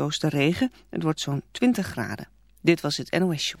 Oosten regen. Het wordt zo'n 20 graden. Dit was het NOS Show.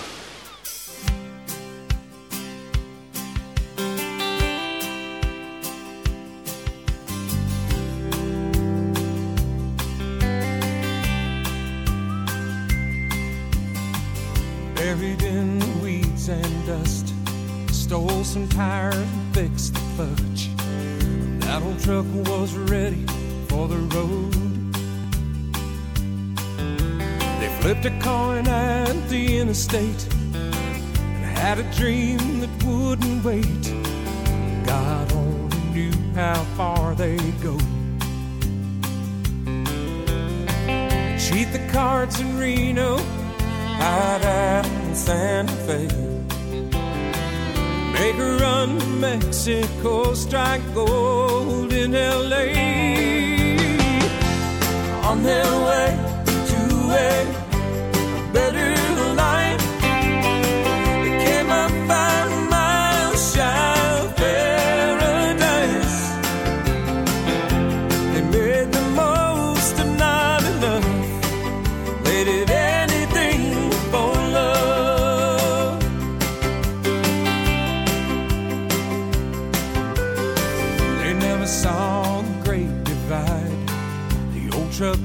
Stole some tires and fixed the fudge. That old truck was ready for the road. They flipped a coin at the interstate and had a dream that wouldn't wait. God only knew how far they'd go. Cheat the cards in Reno, hide out in Santa Fe. Make a run to Mexico, strike gold in LA. On their way to a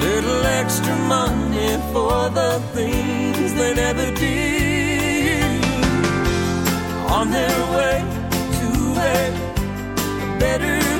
Little extra money for the things they never did. On their way to a better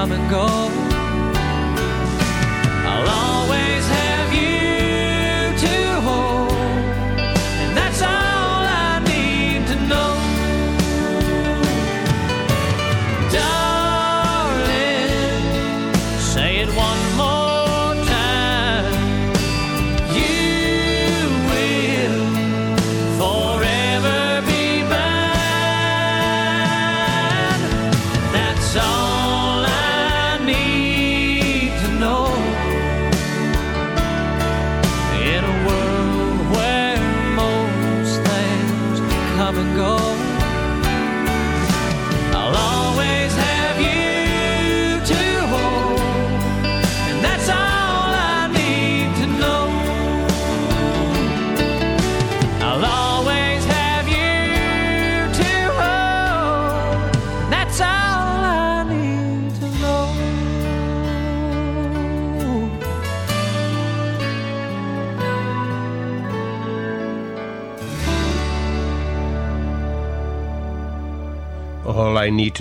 Come and go,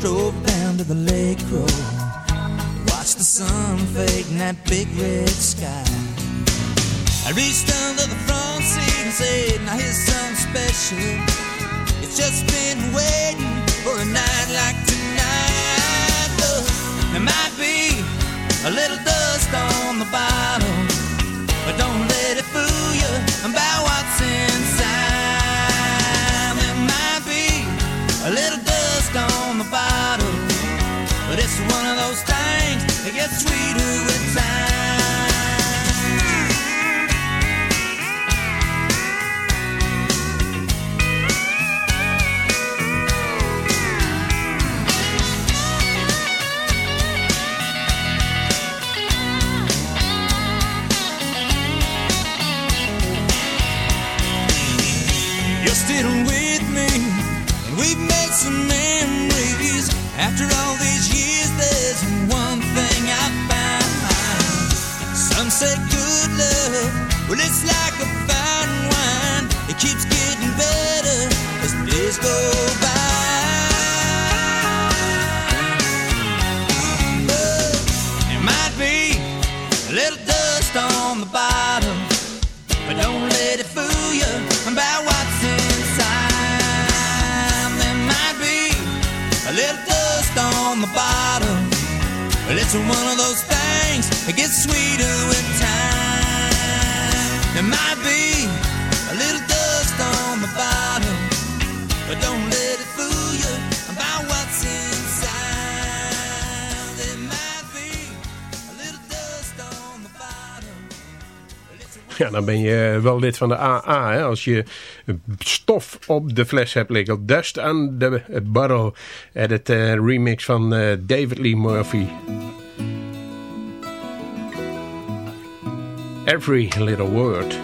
drove down to the lake road. Watched the sun fade in that big red sky. I reached under the front seat and said, Now here's something special. It's just been waiting for a night like tonight. Look, there might be a little dust on the bottom, but don't let it fool you about what's inside. Say good love, well, it's like a fine wine. It keeps getting better as the days go by. But There might be a little dust on the bottom, but don't let it fool you about what's inside. There might be a little dust on the bottom, but it's one of those things that gets sweeter time. There might be a little dust on the bottom, but don't let it fool you about what's inside. There might be a little dust on the bottom. Ja, dan ben je wel lid van de AA. Hè? Als je stof op de fles hebt liggen. Dust on the Bottle. Edit uh, remix van uh, David Lee Murphy. Every Little Word.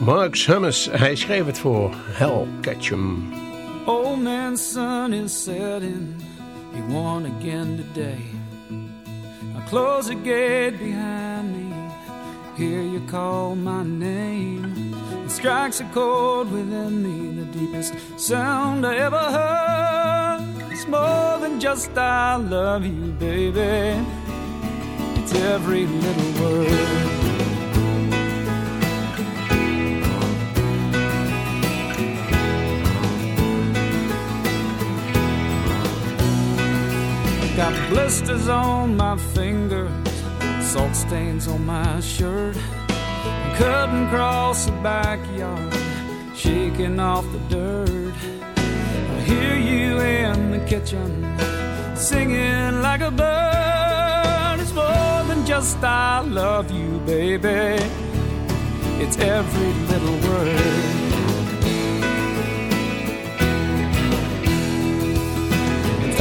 Mark Summers, hij schreef het voor Hal Ketchum. Old man's sun is setting. He won again today. I close the gate behind me. Hear you call my name. It strikes a chord within me, the deepest sound I ever heard. It's more than just I love you, baby. It's every little word. Got blisters on my fingers, salt stains on my shirt. Cutting across the backyard, shaking off the dirt. I hear you in the kitchen, singing like a bird. It's more than just I love you, baby. It's every little word.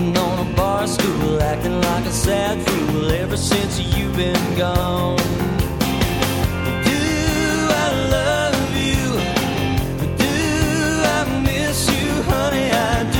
Sitting on a bar stool, acting like a sad fool ever since you've been gone. Do I love you? Do I miss you, honey? I do.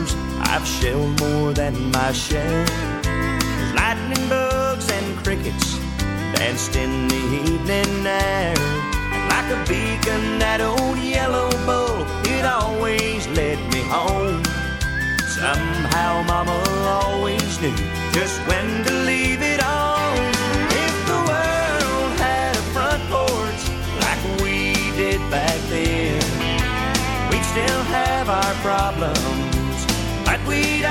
I've shelled more than my share. Lightning bugs and crickets danced in the evening air. And like a beacon, that old yellow bull, it always led me home. Somehow, Mama always knew just when to leave it on. If the world had a front porch like we did back then, we'd still have our problems sweet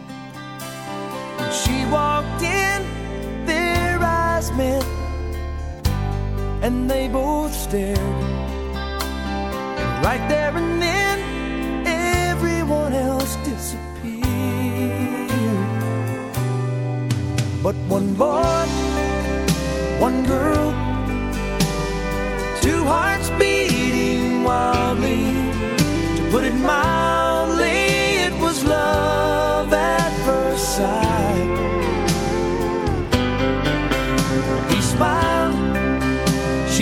walked in, their eyes met, and they both stared. And right there and then, everyone else disappeared. But one boy, one girl, two hearts beating wildly, to put it mildly.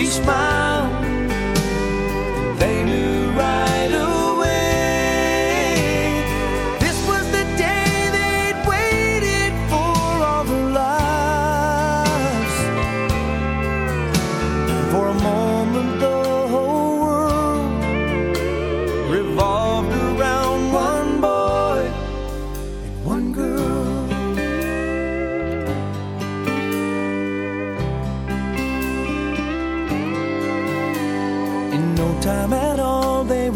X.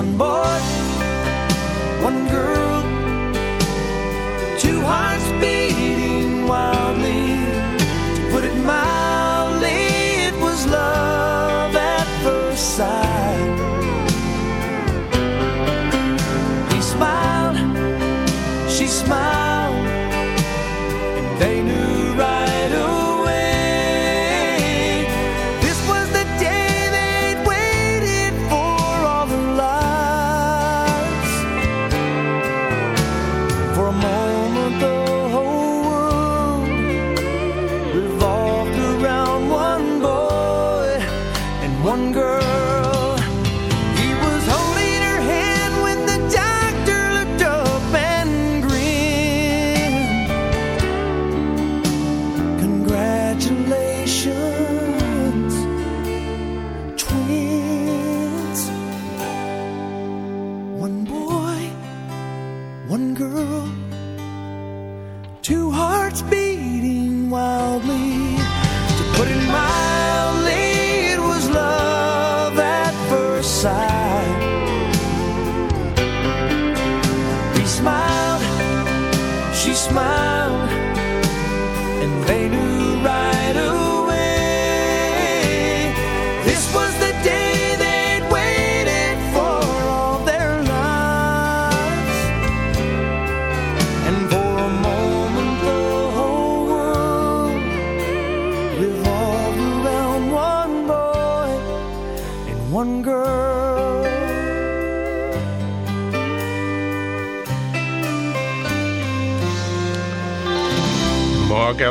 one boy, one girl, two hearts beating wildly. To put it mildly, it was love at first sight. He smiled, she smiled,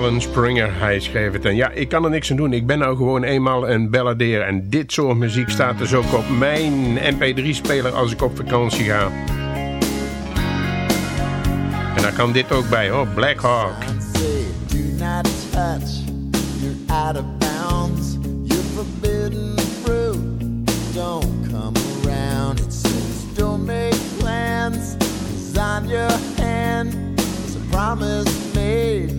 Allen Springer, hij schreef het. En ja, ik kan er niks aan doen. Ik ben nou gewoon eenmaal een balladeer. En dit soort muziek staat dus ook op mijn mp3-speler als ik op vakantie ga. En daar kan dit ook bij hoor, Black Hawk. don't come around. It says, don't make plans, your hand a promise made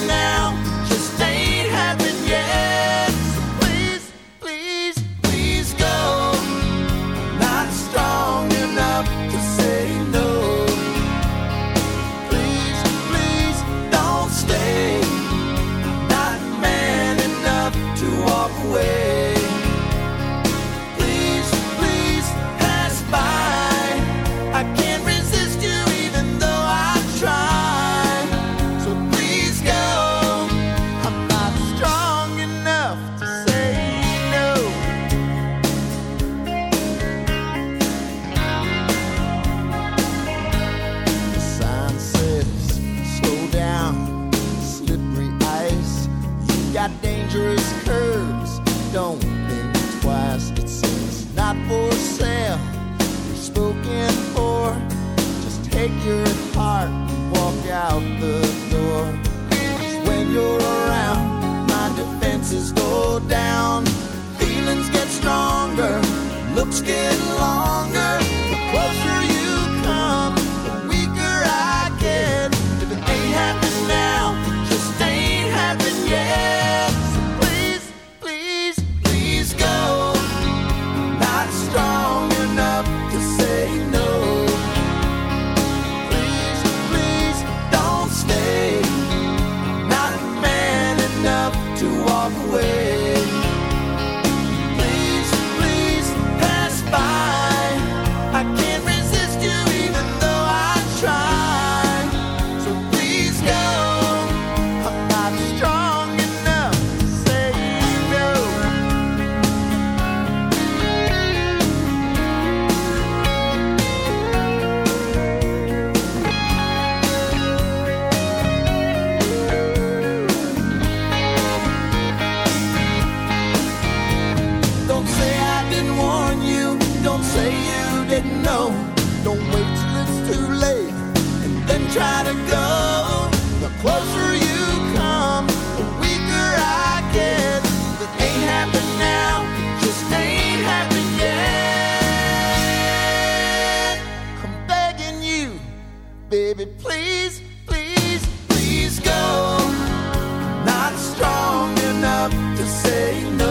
Not strong enough to say no.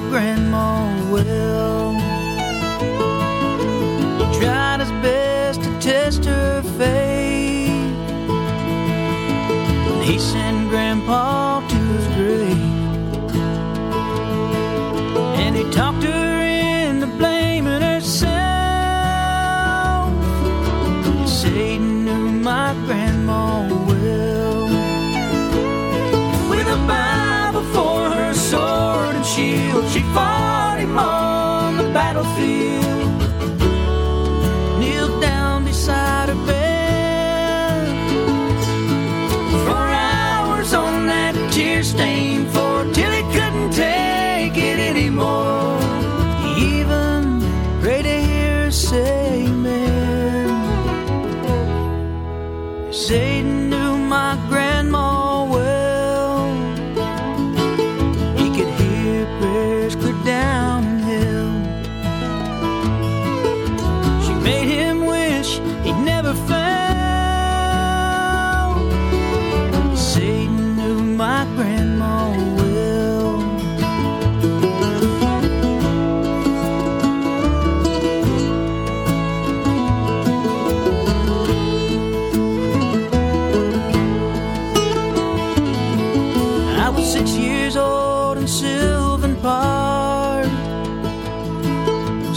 grandma well.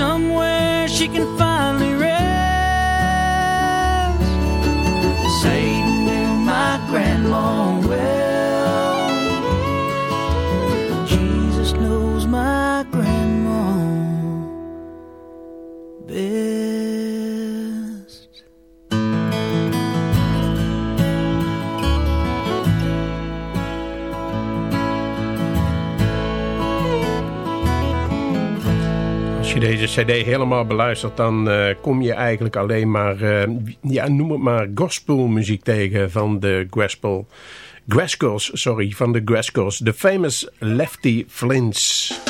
somewhere she can find cd helemaal beluistert... dan eh, kom je eigenlijk alleen maar, eh, ja, noem het maar, gospelmuziek tegen van de gospel... Grass sorry, van de Grass de Famous Lefty Flints.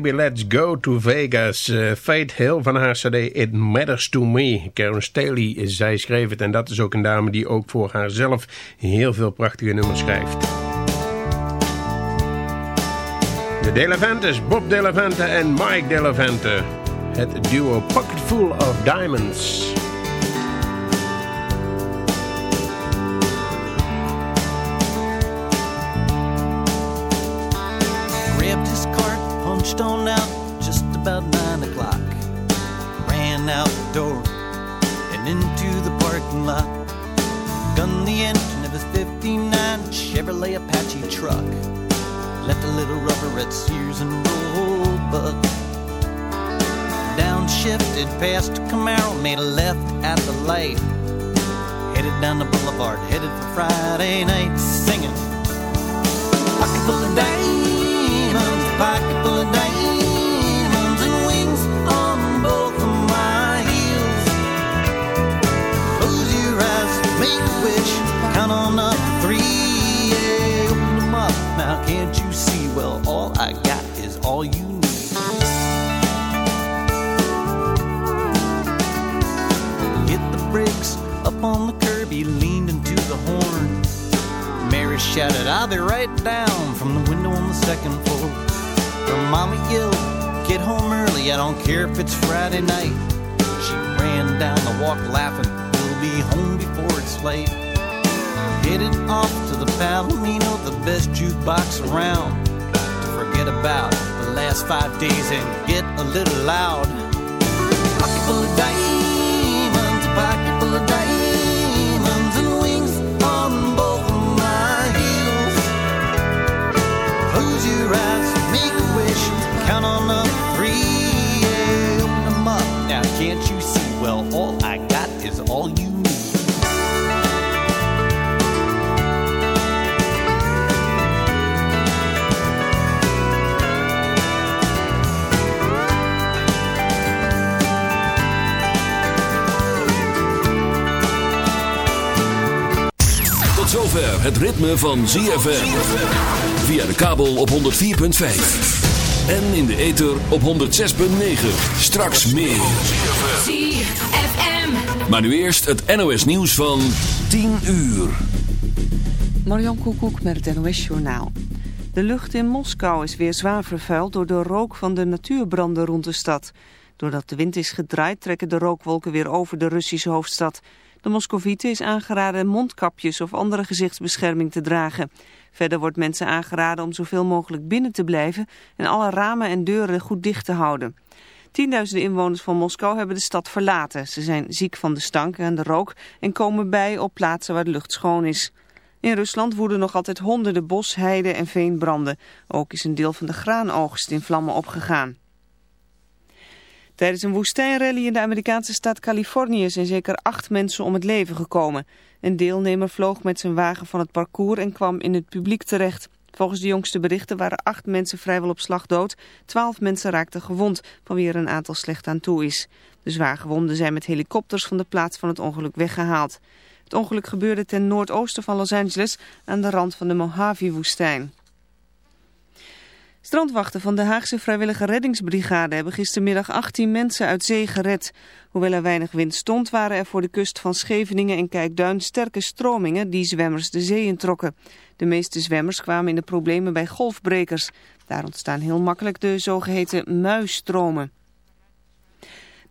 Baby Let's Go to Vegas. Uh, Hill van haar cd It Matters to Me. Karen Staley, zij schreef het en dat is ook een dame die ook voor haarzelf heel veel prachtige nummers schrijft. De Delevantes, Bob Delevante en Mike Delevante. Het duo Pocket Full of Diamonds. Past Camaro, made a left at the light. Headed down the boulevard, headed for Friday night, singing. Pocket full of diamonds, pocket full of diamonds, and wings on both of my heels. Close your eyes, make a wish, count on up to three, yeah, open them up. Now can't you see? Well, shouted, I'll be right down from the window on the second floor. Her mama yelled, Get home early, I don't care if it's Friday night. She ran down the walk laughing, We'll be home before it's late. Headed off to the Palomino, the best jukebox around. To forget about the last five days and get a little loud. Pocket full of diamonds, yeah, open them up. Now can't you see? Well, all I got is all you need. Tot zover het ritme van ZFM. Via de kabel op 104.5. En in de ether op 106.9. Straks meer. ZFM. Maar nu eerst het NOS nieuws van 10 uur. Marjan Koekoek met het NOS Journaal. De lucht in Moskou is weer zwaar vervuild door de rook van de natuurbranden rond de stad. Doordat de wind is gedraaid trekken de rookwolken weer over de Russische hoofdstad. De Moscovieten is aangeraden mondkapjes of andere gezichtsbescherming te dragen. Verder wordt mensen aangeraden om zoveel mogelijk binnen te blijven en alle ramen en deuren goed dicht te houden. Tienduizenden inwoners van Moskou hebben de stad verlaten. Ze zijn ziek van de stank en de rook en komen bij op plaatsen waar de lucht schoon is. In Rusland woeden nog altijd honderden bos, heide en veenbranden. Ook is een deel van de graanoogst in vlammen opgegaan. Tijdens een woestijnrally in de Amerikaanse staat Californië zijn zeker acht mensen om het leven gekomen. Een deelnemer vloog met zijn wagen van het parcours en kwam in het publiek terecht. Volgens de jongste berichten waren acht mensen vrijwel op slag dood. Twaalf mensen raakten gewond, van wie er een aantal slecht aan toe is. De zwaargewonden zijn met helikopters van de plaats van het ongeluk weggehaald. Het ongeluk gebeurde ten noordoosten van Los Angeles aan de rand van de Mojave-woestijn. Strandwachten van de Haagse Vrijwillige Reddingsbrigade hebben gistermiddag 18 mensen uit zee gered. Hoewel er weinig wind stond, waren er voor de kust van Scheveningen en Kijkduin sterke stromingen die zwemmers de zee introkken. De meeste zwemmers kwamen in de problemen bij golfbrekers. Daar ontstaan heel makkelijk de zogeheten muisstromen.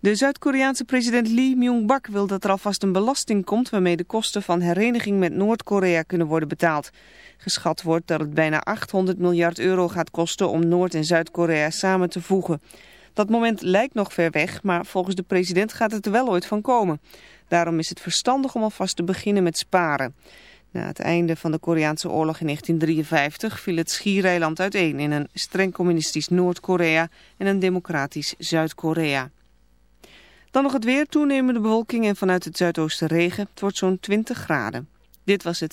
De Zuid-Koreaanse president Lee Myung-bak wil dat er alvast een belasting komt waarmee de kosten van hereniging met Noord-Korea kunnen worden betaald. Geschat wordt dat het bijna 800 miljard euro gaat kosten om Noord- en Zuid-Korea samen te voegen. Dat moment lijkt nog ver weg, maar volgens de president gaat het er wel ooit van komen. Daarom is het verstandig om alvast te beginnen met sparen. Na het einde van de Koreaanse oorlog in 1953 viel het schiereiland uiteen in een streng communistisch Noord-Korea en een democratisch Zuid-Korea. Dan nog het weer, toenemende bewolking en vanuit het zuidoosten regen. Het wordt zo'n 20 graden. Dit was het.